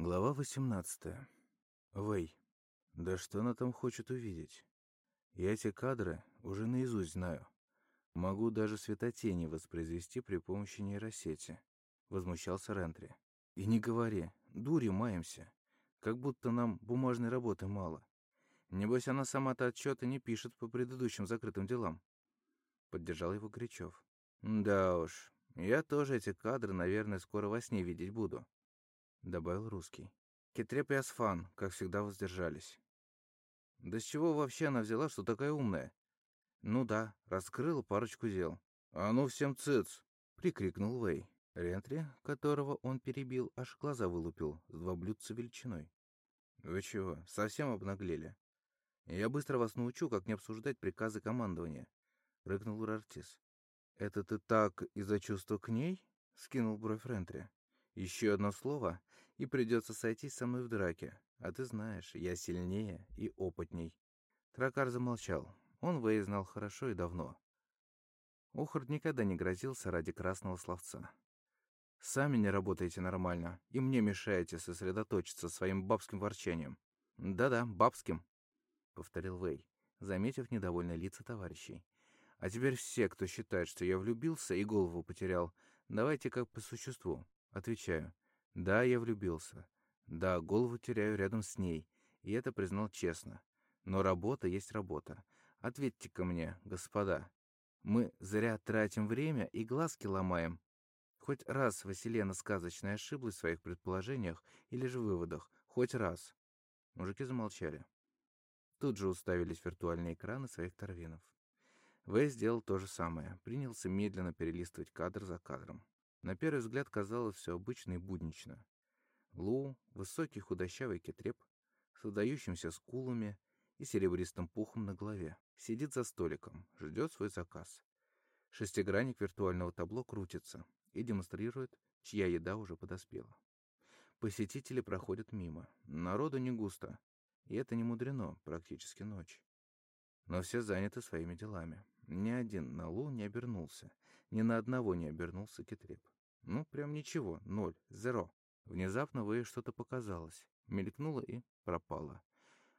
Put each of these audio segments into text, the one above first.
Глава 18. Вэй. Да что она там хочет увидеть? Я эти кадры уже наизусть знаю. Могу даже светотени воспроизвести при помощи нейросети. Возмущался Рентри. И не говори, дури маемся. Как будто нам бумажной работы мало. Небось, она сама-то отчеты не пишет по предыдущим закрытым делам. Поддержал его Гречев. Да уж, я тоже эти кадры, наверное, скоро во сне видеть буду. Добавил русский. Кетреп и Асфан, как всегда, воздержались. Да с чего вообще она взяла, что такая умная? Ну да, раскрыла парочку дел. А ну всем цыц! Прикрикнул Вэй. Рентри, которого он перебил, аж глаза вылупил с два блюдца величиной. «Вы чего, совсем обнаглели? Я быстро вас научу, как не обсуждать приказы командования», — рыкнул Рартис. «Это ты так из-за чувства к ней?» — скинул бровь Рентри. «Еще одно слово, и придется сойтись со мной в драке. А ты знаешь, я сильнее и опытней». Тракар замолчал. Он Вэй знал хорошо и давно. Охард никогда не грозился ради красного словца. Сами не работаете нормально, и мне мешаете сосредоточиться своим бабским ворчанием. Да-да, бабским, — повторил Вэй, заметив недовольные лица товарищей. А теперь все, кто считает, что я влюбился и голову потерял, давайте как по существу. Отвечаю. Да, я влюбился. Да, голову теряю рядом с ней, и это признал честно. Но работа есть работа. Ответьте-ка мне, господа. Мы зря тратим время и глазки ломаем, Хоть раз Василена сказочная ошиблась в своих предположениях или же выводах. Хоть раз. Мужики замолчали. Тут же уставились виртуальные экраны своих торвинов. Вэй сделал то же самое. Принялся медленно перелистывать кадр за кадром. На первый взгляд казалось все обычно и буднично. Лу, высокий худощавый кетреп, с выдающимся скулами и серебристым пухом на голове, сидит за столиком, ждет свой заказ. Шестигранник виртуального табло крутится, и демонстрирует, чья еда уже подоспела. Посетители проходят мимо. Народу не густо. И это не мудрено, практически ночь. Но все заняты своими делами. Ни один на Лу не обернулся. Ни на одного не обернулся Китреп. Ну, прям ничего. Ноль. Зеро. Внезапно Вэй что-то показалось. Мелькнуло и пропало.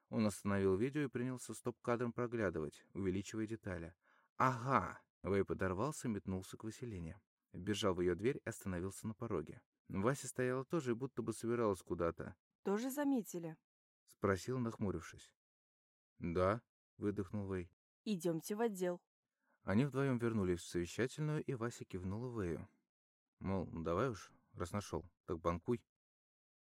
Он остановил видео и принялся стоп-кадром проглядывать, увеличивая детали. «Ага!» Вэй подорвался метнулся к Василине. Бежал в ее дверь и остановился на пороге. Вася стояла тоже и будто бы собиралась куда-то. «Тоже заметили?» — спросил, нахмурившись. «Да», — выдохнул Вэй. «Идемте в отдел». Они вдвоем вернулись в совещательную, и Вася кивнула Вэю. Мол, давай уж, раз нашел, так банкуй.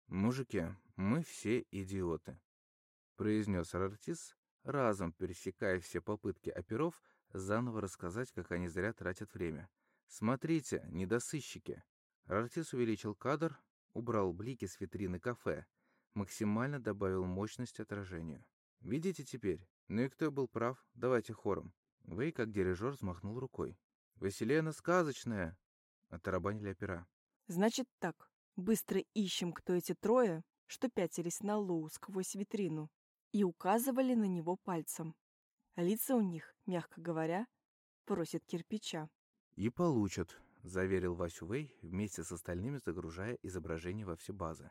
«Мужики, мы все идиоты», — произнес Рартис, разом пересекая все попытки оперов заново рассказать, как они зря тратят время. «Смотрите, недосыщики!» Артис увеличил кадр, убрал блики с витрины кафе, максимально добавил мощность отражению. «Видите теперь? Ну и кто был прав? Давайте хором». Вэй, как дирижер, взмахнул рукой. «Василена сказочная!» — оторобанили опера. «Значит так. Быстро ищем, кто эти трое, что пятились на Лоу сквозь витрину, и указывали на него пальцем. Лица у них, мягко говоря, просят кирпича. «И получат», — заверил Васю Вэй, вместе с остальными загружая изображение во все базы.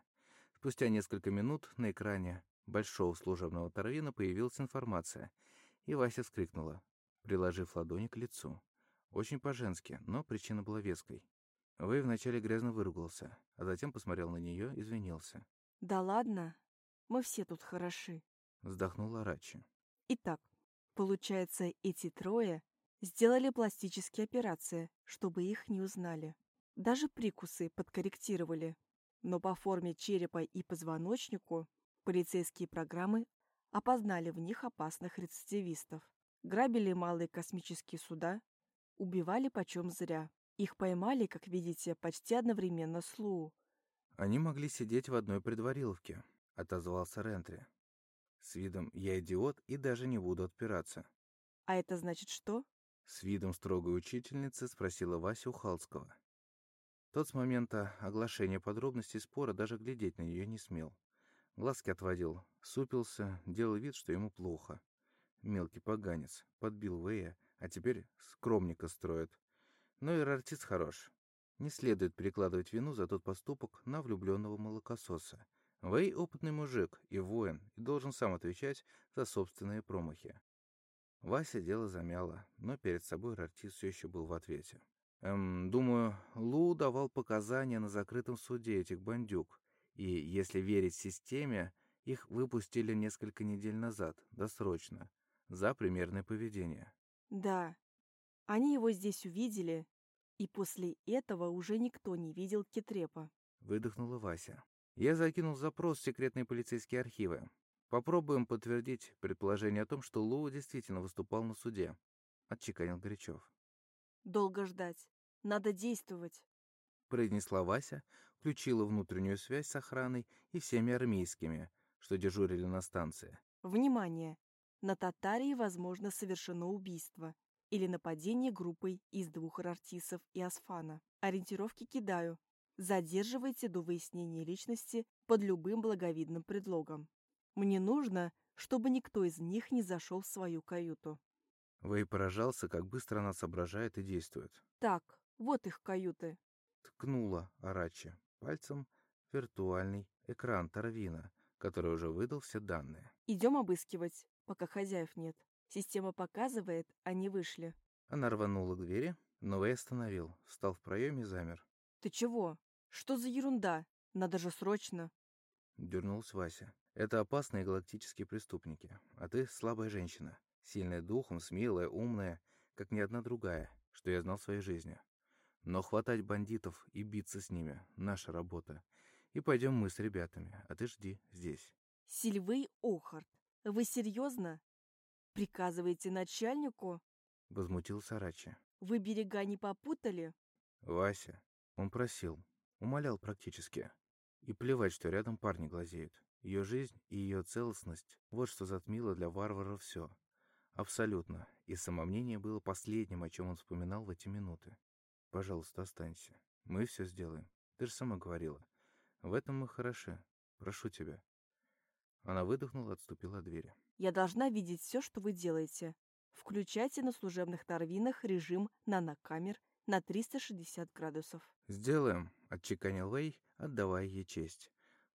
Спустя несколько минут на экране большого служебного Таравина появилась информация, и Вася вскрикнула, приложив ладони к лицу. Очень по-женски, но причина была веской. Вэй вначале грязно выругался, а затем посмотрел на нее и извинился. «Да ладно, мы все тут хороши», — вздохнула Рачи. «Итак, получается, эти трое Сделали пластические операции, чтобы их не узнали. Даже прикусы подкорректировали. Но по форме черепа и позвоночнику полицейские программы опознали в них опасных рецидивистов. Грабили малые космические суда, убивали почем зря. Их поймали, как видите, почти одновременно с Лу. «Они могли сидеть в одной предвариловке», — отозвался Рентри. «С видом «я идиот» и даже не буду отпираться». «А это значит что?» С видом строгой учительницы спросила Вася у Халского. Тот с момента оглашения подробностей спора даже глядеть на нее не смел. Глазки отводил, супился, делал вид, что ему плохо. Мелкий поганец, подбил Вэя, а теперь скромника строит. Но и артист хорош. Не следует перекладывать вину за тот поступок на влюбленного молокососа. Вэй опытный мужик и воин, и должен сам отвечать за собственные промахи. Вася дело замяло, но перед собой Рартис все еще был в ответе. Эм, думаю, Лу давал показания на закрытом суде этих бандюк, и, если верить системе, их выпустили несколько недель назад, досрочно, за примерное поведение. Да, они его здесь увидели, и после этого уже никто не видел Кетрепа. Выдохнула Вася. Я закинул запрос в секретные полицейские архивы. Попробуем подтвердить предположение о том, что Лу действительно выступал на суде. Отчеканил Горячев. Долго ждать. Надо действовать. Произнесла Вася, включила внутреннюю связь с охраной и всеми армейскими, что дежурили на станции. Внимание! На Татарии возможно совершено убийство или нападение группой из двух рартисов и Асфана. Ориентировки кидаю. Задерживайте до выяснения личности под любым благовидным предлогом. Мне нужно, чтобы никто из них не зашел в свою каюту. Вэй поражался, как быстро она соображает и действует. Так, вот их каюты. Ткнула Арачи пальцем виртуальный экран Тарвина, который уже выдал все данные. Идем обыскивать, пока хозяев нет. Система показывает, они вышли. Она рванула к двери, но Вэй остановил, встал в проеме и замер. Ты чего? Что за ерунда? Надо же срочно. Дернулась Вася. Это опасные галактические преступники, а ты слабая женщина, сильная духом, смелая, умная, как ни одна другая, что я знал в своей жизни. Но хватать бандитов и биться с ними — наша работа. И пойдем мы с ребятами, а ты жди здесь. Сильвей Охарт, вы серьезно? Приказываете начальнику? Возмутился Рачи. Вы берега не попутали? Вася. Он просил, умолял практически. И плевать, что рядом парни глазеют. Ее жизнь и ее целостность — вот что затмило для варвара все. Абсолютно. И самомнение было последним, о чем он вспоминал в эти минуты. «Пожалуйста, останься. Мы все сделаем. Ты же сама говорила. В этом мы хороши. Прошу тебя». Она выдохнула, отступила от двери. Я должна видеть все, что вы делаете. Включайте на служебных торвинах режим нанокамер на 360 градусов. «Сделаем», — отчеканил Вэй, отдавая ей честь.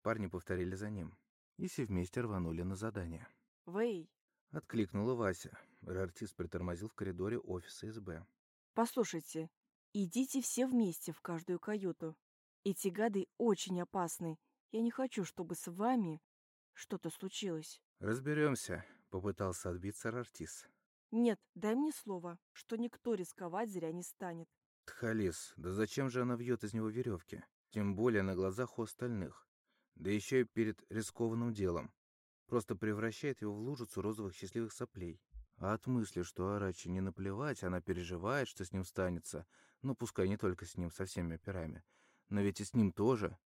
Парни повторили за ним. И все вместе рванули на задание. «Вэй!» — откликнула Вася. Артист притормозил в коридоре офиса СБ. «Послушайте, идите все вместе в каждую каюту. Эти гады очень опасны. Я не хочу, чтобы с вами что-то случилось». «Разберемся», — попытался отбиться Рартис. «Нет, дай мне слово, что никто рисковать зря не станет». «Тхалис, да зачем же она вьет из него веревки? Тем более на глазах у остальных. Да еще и перед рискованным делом. Просто превращает его в лужицу розовых счастливых соплей. А от мысли, что Арачи не наплевать, она переживает, что с ним станется. Ну, пускай не только с ним, со всеми операми. Но ведь и с ним тоже.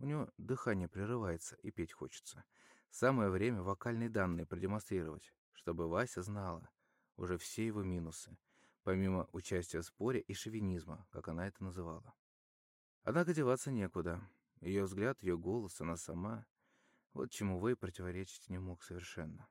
У него дыхание прерывается, и петь хочется. Самое время вокальные данные продемонстрировать, чтобы Вася знала уже все его минусы, помимо участия в споре и шовинизма, как она это называла. Однако деваться некуда. Ее взгляд, ее голос, она сама. Вот чему Вэй противоречить не мог совершенно.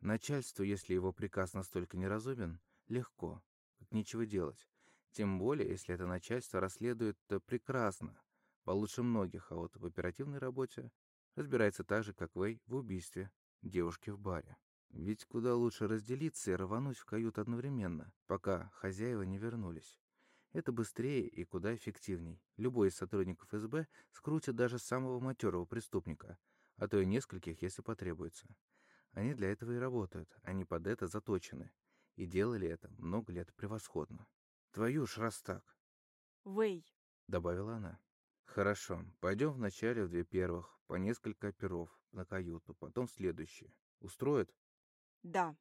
Начальству, если его приказ настолько неразумен, легко, как нечего делать. Тем более, если это начальство расследует то прекрасно, получше многих, а вот в оперативной работе разбирается так же, как Вэй в убийстве девушки в баре. Ведь куда лучше разделиться и рвануть в кают одновременно, пока хозяева не вернулись. Это быстрее и куда эффективней. Любой из сотрудников СБ скрутит даже самого матерого преступника, а то и нескольких, если потребуется. Они для этого и работают, они под это заточены. И делали это много лет превосходно. «Твою ж раз так!» «Вэй!» — добавила она. «Хорошо, пойдем вначале в две первых, по несколько оперов на каюту, потом следующие. Устроит?» «Да»,